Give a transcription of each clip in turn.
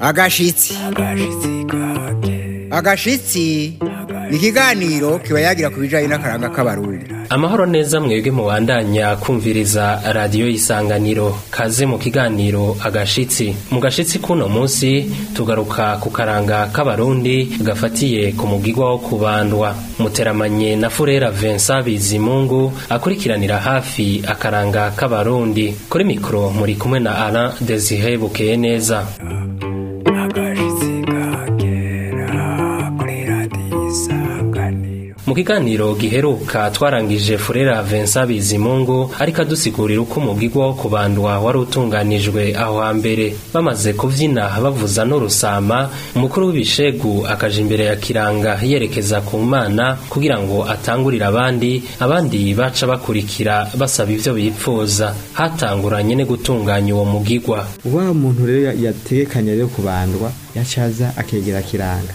agashitsi agashitsi ni ikiganiro kiba yagira ku bijanye n'akaranga k'abarundi amahoro neza mwebwe mubandanya kumviriza radiyo y'isanganiro kaze mu kiganiro agashitsi mu gashitsi k'uno munsi tugaruka ku karanga k'abarundi gafatiye ku mugigwa wo kubandwa muteramanye na furera vincent bizimungu akurikiranira hafi akaranga k'abarundi kuri mikoro muri kumwe na ara desire bukeye neza mu kiganiro giheruka twarangije furera Vincent Bizimungu ariko adusigurira uko umubwirwa wo kubandwa wari utunganijwe aho hambere bamaze kubyina bavuza n'urusama umukuru w'ibishegu akaja imbere ya kiranga yerekeza ku mana kugira ngo atangurire abandi abandi baca bakurikira basaba ibyo bipfuza hatanguranye no gutunganya uwo mugirwa wa muntu rero yategekanya rero kubandwa yacaza akegera kiranga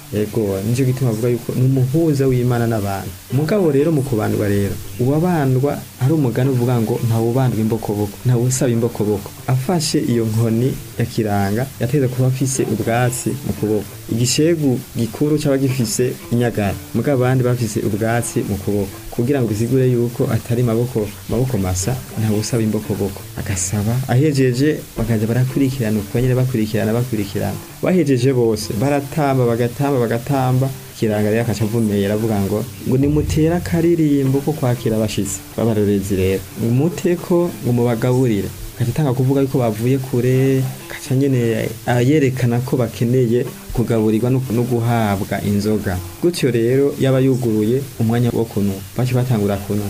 yego nicyo gituma avuga yuko ni umuhuza w'imana n'abantu Umugabo rero mu kubandwa rero uwabandwa ari umugani uvuga ngo ntawubandwa imbokoboko ntawe usaba imbokoboko afashe iyo nkoni ya kiranga yateza kuba afise ubwatsi mu kuboko igishegu gikuru cyaba gifise inyagara muko abandi bafise ubwatsi mu kuboko kugira ngo izigure yuko atari maboko maboko masa ntawe usaba imbokoboko agasaba ahejeje bakajya barakurikirana uko nyine bakurikirana bakurikirana bahejeje bose baratamba bagatamba bagatamba kiranga rero akaca avumeye aravuga ngo ngo nimutera akaririmbo ko kwakira abashitsi b'abarorezi rero nimute ko ngo mubagaburire gacitanga kuvuga yuko bavuye kure gaca nyine yerekana ko bakeneye kugaburirwa no guhabwa inzoga gutyo rero yaba yuguruye umwanya wo kunywa bacyo batangura kunywa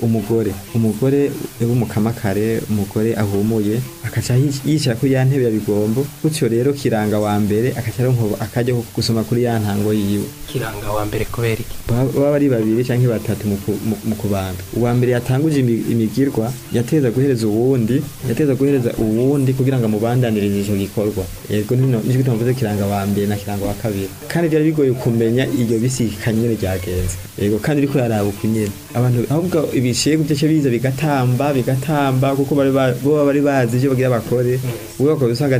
umugore umugore w'umukamakare umugore ahumuye akaca yicara kuri ya ntebe ya bigombo gutyo rero kiranga wa mbere akaca akajya gusoma kuri ya ntango yiwe kiranga wa mbere kubera iki baba ari babiri cyangwa batatu mu kubanda uwa mbere yatanguje imigirwa yateza guhereza uwundi yateza guhereza uwundi kugira ngo amubandanirize icyo gikorwa yego nino nicyo tuvuze kiranga wa mbere na kiranga wa kabiri kandi byari bigoye kumenya iyo bisikanye ryagenze yego kandi uri kuraraba uko abantu ahubwo ibi bishyuye gutya cyo biza bigatamba bigatamba kuko baba bari bazi ibyo bagira bakore wowe bakora usanga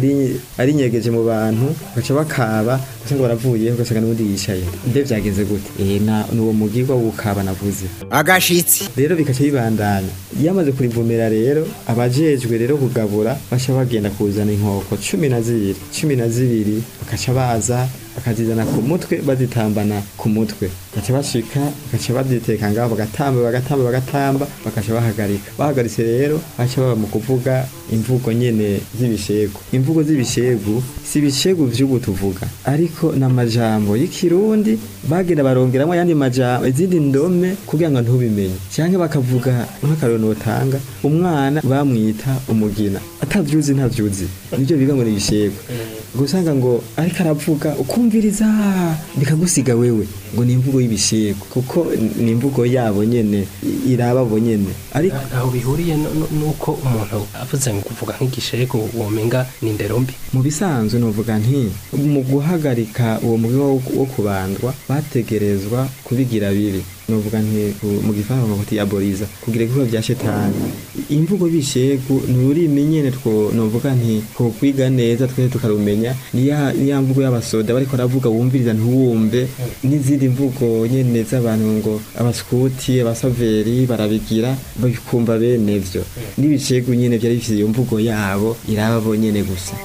ari inyegeje mu bantu baca bakaba usanga baravuye ugasanga n'ubundi yicaye ibyo byagenze gute eh, ni uwo mugirwa w'ukaba navuze agashitsi rero bigaca bibandanya iyo amaze kurivumera rero abajejwe rero kugabura baca bagenda kuzana inkoko cumi na zibiri cumi na zibiri bakaca baza bakazizana ku mutwe bazitambana ku mutwe bagaca bashika bagaca bazitekanga ngaho bagatamba bagatamba bagatamba bakaca bahagarika bahagaritse rero baca baba mu kuvuga imvugo nyene z'ibishegu imvugo z'ibishegu si ibishegu byubu tuvuga ariko n'amajambo y'ikirundi bagenda barongeramo ayandi majambo izindi ndome kugira ngo ntubimenye canke bakavuga nk'akarero notanga umwana bamwita umugina atavyuzi ntavyuzi nivyo biga ngo ni ibishegu gusanga ngo ariko aravuga ukumva utamwumviriza bikagusiga wewe ngo ni imvugo y'ibisigo kuko ni imvugo yabo nyine irababo nyine ariko aho bihuriye nuko umuntu avuze ngo kuvuga nk'igishego womenga ni indero mbi mu bisanzwe nuvuga nti mu guhagarika uwo mugi wo kubandwa bategerezwa kubigira bibi nuvuga nti mu gifaransa ngo tuyaboriza kugira ibikorwa bya shetani imvugo bishegu ni ururimi nyene two nuvuga nti kwiga neza twese tukarumenya niya mvugo y'abasoda bariko aravuga wumviriza ntiwumve n'izindi mvugo nyine z'abantu ngo abasikuti abasaveri barabigira babikumva bene byo n'ibicego nyine byari bifite iyo mvugo yabo irabo nyine gusa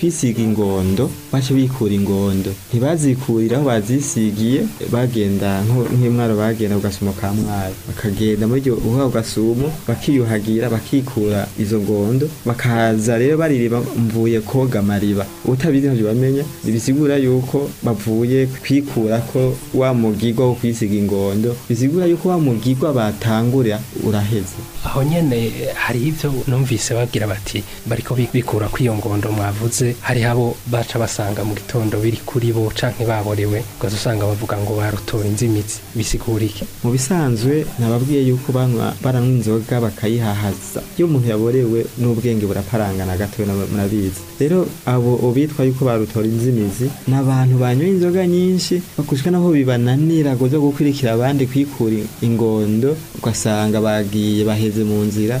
kwisiga ingondo baca bikura bazikura ingondo ntibazikurira aho bazisigiye bagenda nk'imwaro bagenda ku gasumo ka mwaro bakagenda muri iryo uho gasumo bakiyuhagira bakikura izo ngondo bakaza rero baririma mvuye koga amariba utabizi ntabyo bamenya bisigura yuko bavuye kwikura ko wa mugigwa wo kwisiga ingondo bisigura yuko wa mugigwa batangurira uraheze aho nyene hari ibyo numvise bagira bati bariko bikura iyo ngondo mwavuze hari abo baca basanga mu gitondo imyicundo biri kuri bo canke baborewe ukaza usanga bavuga ngo barutora inzimitsi bisigura mu bisanzwe nababwiye yuko banywa baranywa inzoga bakayihahaza iyo umuntu yaborewe n'ubwenge buraparangana gatowe murabizi rero abo bitwa yuko barutora inzimizi ni abantu banyoye inzoga nyinshi bakushwa naho bibananira goza gukurikira abandi kwikura ingondo ugasanga bagiye baheze mu nzira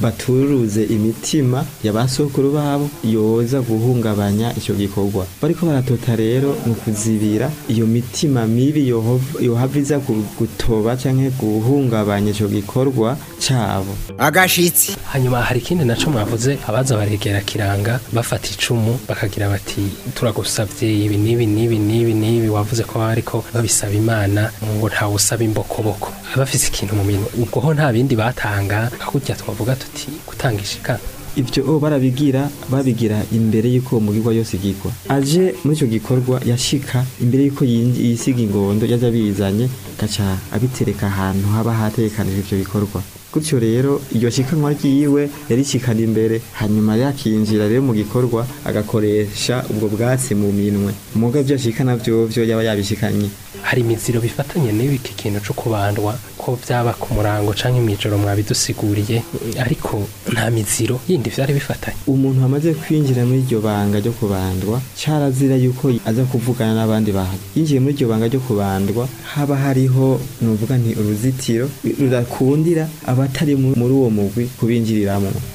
baturuze imitima ya ba sokuru babo yoza guhungabanya icyo gikorwa bariko baratota rero mu kuzibira iyo mitima mibi yohava iza gutoba cyangwa guhungabanya icyo gikorwa cyabo agashitsi hanyuma hari ikindi naco mwavuze abaza baregera kiranga bafata icumu bakagira bati turagusavye ibi nibi nibi nibi nibi wavuze ko ariko babisaba imana ngo ntawe usaba imbokoboko abafise ikintu mu minwe ubwo ho nta bindi batanga hakurya twavuga tuti gutanga ishikana ibyo barabigira babigira imbere y'uko umugirwa yose igikwa aje muri icyo gikorwa yashika imbere y'uko yisiga ingondo yajya abizanye agaca abitereka ahantu haba hatekanije ibyo bikorwa gutyo rero iryo shikanwa ryiwe yarishikana imbere hanyuma yakinjira rero mu gikorwa agakoresha ubwo bwatsi mu minwe muga byo ashikana byo byo yaba yabishikanye hari imiziro bifatanye n'ibi iki kintu cyo kubandwa ko byaba ku murango canke imijoro mwabidusiguriye ariko nta miziro yindi byari bifatanye umuntu amaze kwinjira muri iryo banga ryo kubandwa carazira yuko aza kuvugana n'abandi bantu yinjiye muri iryo banga ryo kubandwa haba hariho nuvuga nti uruzitiro rurakundira aba abatari muri uwo mugwi kubinjiriramo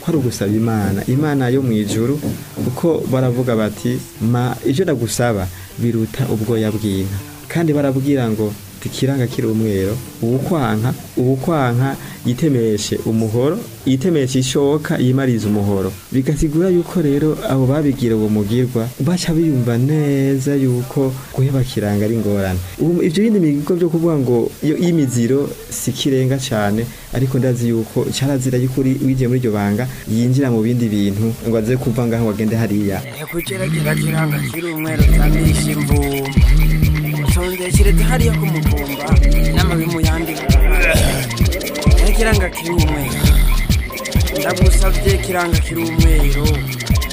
ko ari gusaba imana imana yo mu ijuru kuko baravuga bati ma ijoro nagusaba biruta ubwoya bw'inka kandi barabwira ngo ikiranga kiri umwero ubukwanka ubukwanka yitemeshe umuhoro yitemeshe ishoka yimariza umuhoro bigasigura yuko rero abo babigira uwo mugirwa baca biyumva neza yuko guheba kiranga ari ingorane um, ibyo bindi migo byo kuvuga ngo y'imiziro si kirenga cyane ariko ndazi yuko cyarazira yuko wigiye muri iryo banga yinjira mu bindi bintu ngo aze kuva ngaho agende hariya kugerageza kiranga kiri umwero kandi yishimvuma umusonzekere hariya ku n'amabi mu yandi kiranga kiri umweru ndagusabye kiranga kiri umweru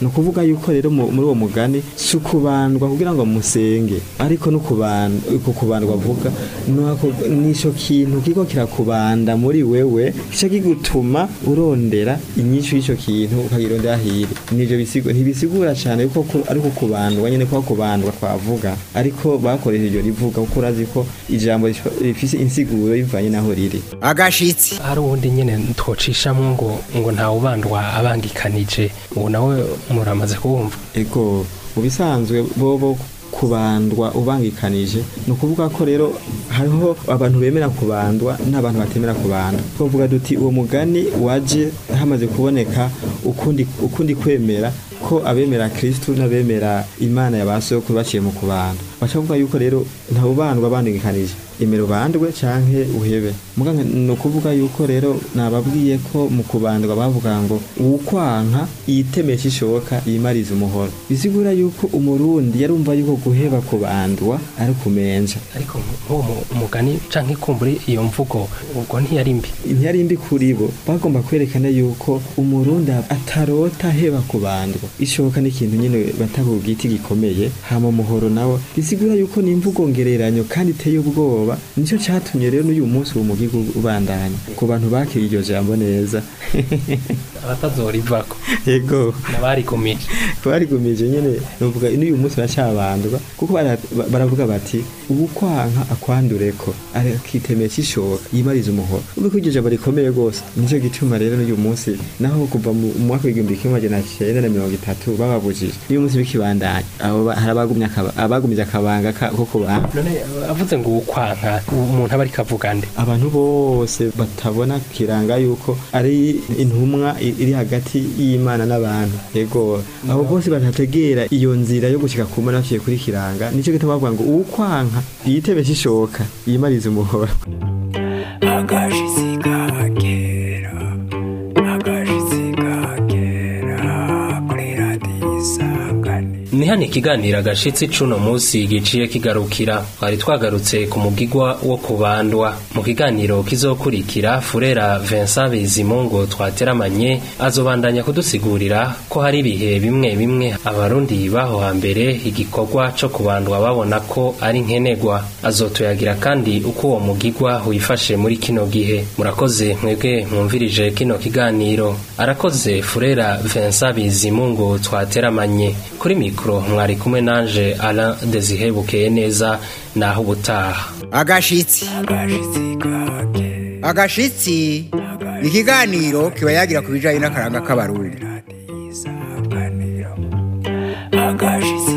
ni ukuvuga yuko rero muri uwo mugani si ukubandwa kugira ngo musenge ariko no kubandwa avuga ni icyo kintu kiko kirakubanda muri wewe gice kigutuma urondera inyinshi y'icyo kintu ukagirondera hiri ntibisigura cyane kuko ariko kubandwa nyine kwa kubandwa twavuga ariko bakoresha iryo rivuga kuko urazi ko ijambo rifite insiguro rivanye naho aho riri agashitsi hari ubundi nyine twocishamo ngo ngo ntawubandwa abangikanije ubu nawe muramaze kubumva ego mu bisanzwe bobo kubandwa ubangikanije ni ukuvuga ko rero hariho abantu bemera kubandwa n'abantu batemera kubandwa twavuga duti uwo mugani waje hamaze kuboneka ukundi ukundi kwemera ko abemera kirisitu n'abemera imana ya ba sokuru baciye mu kubandwa bacavuga yuko rero nta ubandwa imira canke uhebe ni ukuvuga yuko rero nababwiye ko mu kubandwa bavuga ngo uwukwanka yitemesha ishoboka yimariza umuhoro bisigura yuko umurundi yarumva yuko guheba kubandwa ari kumenja ariko uwo mugani cyangwa ikumbure iyo mvugo ubwo ntiyari mbi ntiyari mbi kuri bo bagomba kwerekana yuko umurundi atarota heba kubandwa ishoboka n'ikintu nyine batabubwite gikomeye hama umuhoro nawo bisigura yuko ni imvugo ngereranyo kandi iteye ubwoba nicyo cyatumye rero n'uyu munsi uwo ujye ubandanya ku bantu bakiriye iryo jambo neza abatazorivako yego nabarigumije barigumije nyene nuvuga n'uyu munsi baracyabandwa kuko baravuga bati ubukwanka akwandureko akitemeye cishoka yimariza umuhoro ubiko iryo jambo rikomeye rwose nico gituma rero n'uyu munsi naho kuva mu mwaka w'igihumbi kimwe majana kenda na mirongo itatu bababujije n'uyu munsi bikibandanya hari abagumye akabanga ko kuba none avuze ngo ubukwanka umuntu aba ariko avuga abantu bose batabona kiranga yuko ari intumwa iri hagati y'imana n'abantu yego abo bose batategera iyo nzira yo gushyika ku mana baciye kuri kiranga nicyo gituma bavuga ngo uwukwanka yitebeshe ishoka yimarize umuhoro imihana ikiganira gashitsi cuno musi giciye kigarukira twari twagarutse ku mugigwa wo kubandwa mu kiganiro kizokurikira furera Vincent Bizimungu twateramanye azobandanya kudusigurira ko hari bihe bimwe bimwe abarundi baho hambere igikorwa cyo kubandwa babona ko ari nkenegwa azotuyagira kandi uko uwo mugigwa wifashe muri kino gihe murakoze mwebwe mwumvirije kino kiganiro arakoze furera Vincent Bizimungu twateramanye kuri mikro mikoro mwari kumwe nanje ara ndezihebukeye neza naho ubutaha agashitsi agashitsi ikiganiro kiba yagira ku bijyanye n'akaranga k'abarundi agashitsi